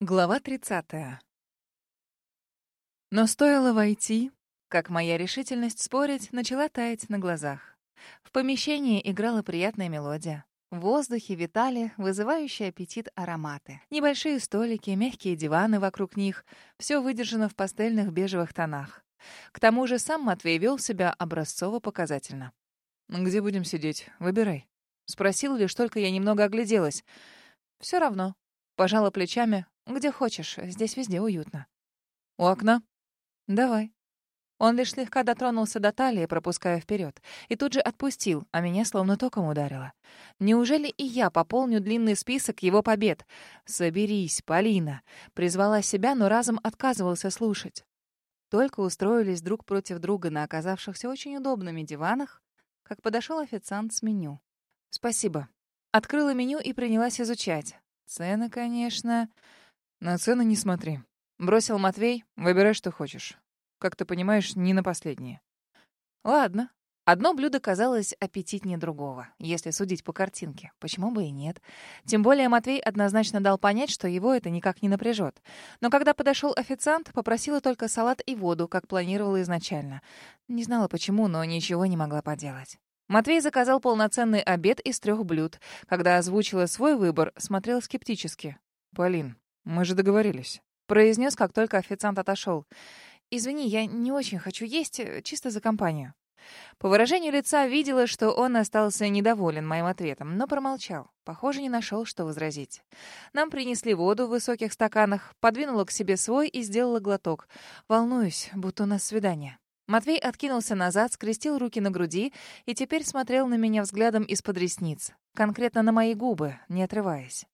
Глава 30. Но стоило войти, как моя решительность спорить начала таять на глазах. В помещении играла приятная мелодия. В воздухе витали вызывающие аппетит ароматы. Небольшие столики, мягкие диваны вокруг них — все выдержано в пастельных бежевых тонах. К тому же сам Матвей вел себя образцово-показательно. «Где будем сидеть? Выбирай». Спросил лишь только я немного огляделась. Все равно. Пожала плечами, где хочешь, здесь везде уютно. У окна? Давай. Он лишь слегка дотронулся до талии, пропуская вперед, и тут же отпустил, а меня словно током ударило. Неужели и я пополню длинный список его побед? «Соберись, Полина!» Призвала себя, но разом отказывался слушать. Только устроились друг против друга на оказавшихся очень удобными диванах, как подошел официант с меню. «Спасибо». Открыла меню и принялась изучать. Цены, конечно... На цены не смотри. Бросил Матвей, выбирай, что хочешь. Как ты понимаешь, не на последнее. Ладно. Одно блюдо казалось аппетитнее другого, если судить по картинке. Почему бы и нет? Тем более Матвей однозначно дал понять, что его это никак не напряжет. Но когда подошел официант, попросила только салат и воду, как планировала изначально. Не знала почему, но ничего не могла поделать. Матвей заказал полноценный обед из трех блюд. Когда озвучила свой выбор, смотрел скептически. «Полин, мы же договорились», — произнес, как только официант отошел. «Извини, я не очень хочу есть, э, чисто за компанию». По выражению лица видела, что он остался недоволен моим ответом, но промолчал. Похоже, не нашел, что возразить. Нам принесли воду в высоких стаканах, подвинула к себе свой и сделала глоток. Волнуюсь, будто у нас свидание. Матвей откинулся назад, скрестил руки на груди и теперь смотрел на меня взглядом из-под ресниц. Конкретно на мои губы, не отрываясь.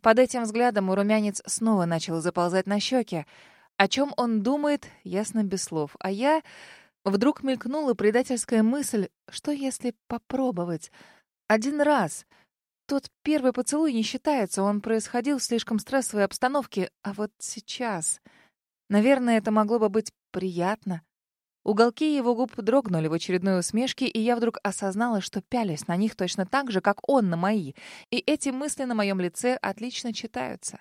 Под этим взглядом у румянец снова начал заползать на щеки. О чем он думает, ясно без слов. А я... Вдруг мелькнула предательская мысль, что если попробовать? Один раз. Тот первый поцелуй не считается, он происходил в слишком стрессовой обстановке, а вот сейчас... Наверное, это могло бы быть приятно. Уголки его губ дрогнули в очередной усмешке, и я вдруг осознала, что пялюсь на них точно так же, как он на мои, и эти мысли на моем лице отлично читаются.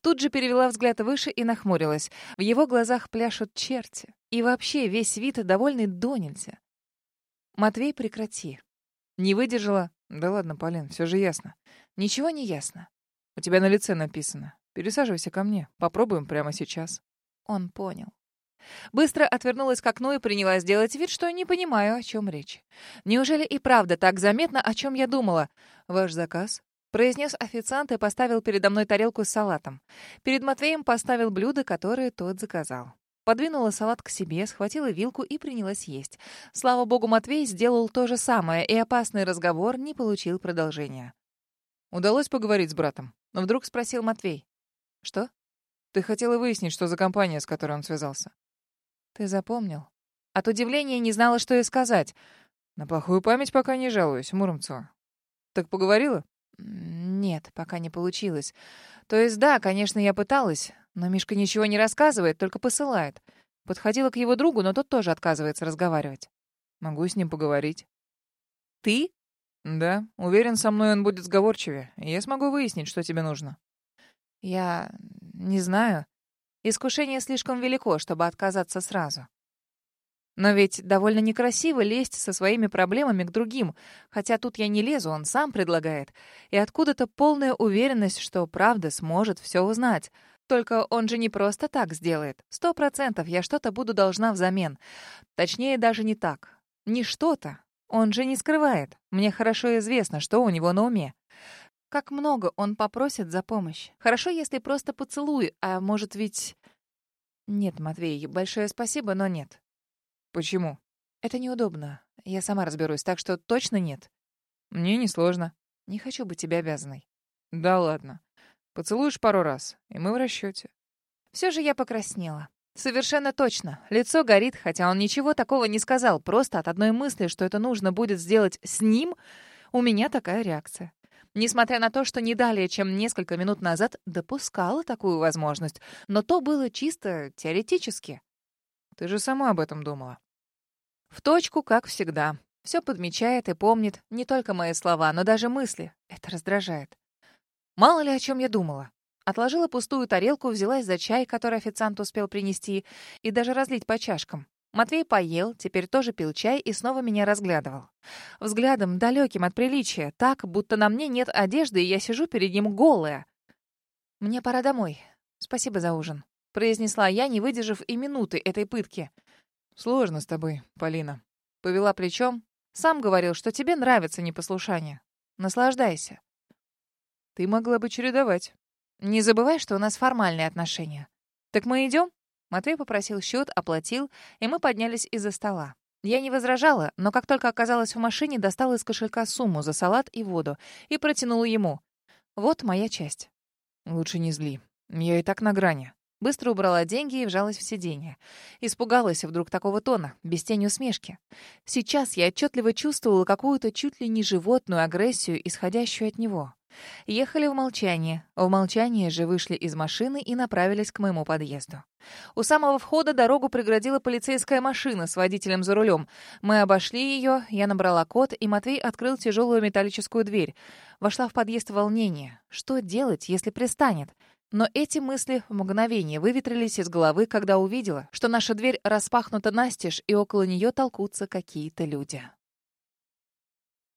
Тут же перевела взгляд выше и нахмурилась. В его глазах пляшут черти. И вообще весь вид довольный до нельзя. «Матвей, прекрати». Не выдержала. «Да ладно, Полин, все же ясно». «Ничего не ясно». «У тебя на лице написано. Пересаживайся ко мне. Попробуем прямо сейчас». Он понял. Быстро отвернулась к окну и принялась делать вид, что не понимаю, о чем речь. Неужели и правда так заметно, о чем я думала? Ваш заказ? произнес официант и поставил передо мной тарелку с салатом. Перед Матвеем поставил блюдо, которое тот заказал. Подвинула салат к себе, схватила вилку и принялась есть. Слава богу, Матвей сделал то же самое, и опасный разговор не получил продолжения. «Удалось поговорить с братом?» Вдруг спросил Матвей. «Что?» «Ты хотела выяснить, что за компания, с которой он связался?» «Ты запомнил?» От удивления не знала, что и сказать. «На плохую память пока не жалуюсь, Муромцева». «Так поговорила?» «Нет, пока не получилось. То есть да, конечно, я пыталась, но Мишка ничего не рассказывает, только посылает. Подходила к его другу, но тот тоже отказывается разговаривать. Могу с ним поговорить». «Ты?» «Да, уверен, со мной он будет сговорчивее, и я смогу выяснить, что тебе нужно». «Я... не знаю. Искушение слишком велико, чтобы отказаться сразу. Но ведь довольно некрасиво лезть со своими проблемами к другим, хотя тут я не лезу, он сам предлагает. И откуда-то полная уверенность, что правда сможет все узнать. Только он же не просто так сделает. Сто процентов я что-то буду должна взамен. Точнее, даже не так. Не что-то. Он же не скрывает. Мне хорошо известно, что у него на уме. Как много он попросит за помощь. Хорошо, если просто поцелуй, а может ведь... Нет, Матвей, большое спасибо, но нет. Почему? Это неудобно. Я сама разберусь, так что точно нет. Мне не сложно. Не хочу быть тебе обязанной. Да ладно. Поцелуешь пару раз, и мы в расчете. Все же я покраснела. Совершенно точно. Лицо горит, хотя он ничего такого не сказал. Просто от одной мысли, что это нужно будет сделать с ним, у меня такая реакция. Несмотря на то, что не далее, чем несколько минут назад допускала такую возможность, но то было чисто теоретически. Ты же сама об этом думала. В точку, как всегда. Все подмечает и помнит не только мои слова, но даже мысли. Это раздражает. Мало ли о чем я думала. Отложила пустую тарелку, взялась за чай, который официант успел принести, и даже разлить по чашкам. Матвей поел, теперь тоже пил чай и снова меня разглядывал. Взглядом, далеким от приличия, так, будто на мне нет одежды, и я сижу перед ним голая. «Мне пора домой. Спасибо за ужин», — произнесла я, не выдержав и минуты этой пытки. «Сложно с тобой, Полина». Повела плечом. «Сам говорил, что тебе нравится непослушание. Наслаждайся». «Ты могла бы чередовать». «Не забывай, что у нас формальные отношения. Так мы идем?» Матвей попросил счет, оплатил, и мы поднялись из-за стола. Я не возражала, но как только оказалась в машине, достала из кошелька сумму за салат и воду и протянула ему. «Вот моя часть». «Лучше не зли. Я и так на грани». Быстро убрала деньги и вжалась в сиденье. Испугалась вдруг такого тона, без тени усмешки. Сейчас я отчетливо чувствовала какую-то чуть ли не животную агрессию, исходящую от него. Ехали в молчании. В молчании же вышли из машины и направились к моему подъезду. У самого входа дорогу преградила полицейская машина с водителем за рулем. Мы обошли ее, я набрала код, и Матвей открыл тяжелую металлическую дверь. Вошла в подъезд волнение. Что делать, если пристанет? Но эти мысли в мгновение выветрились из головы, когда увидела, что наша дверь распахнута настежь, и около нее толкутся какие-то люди.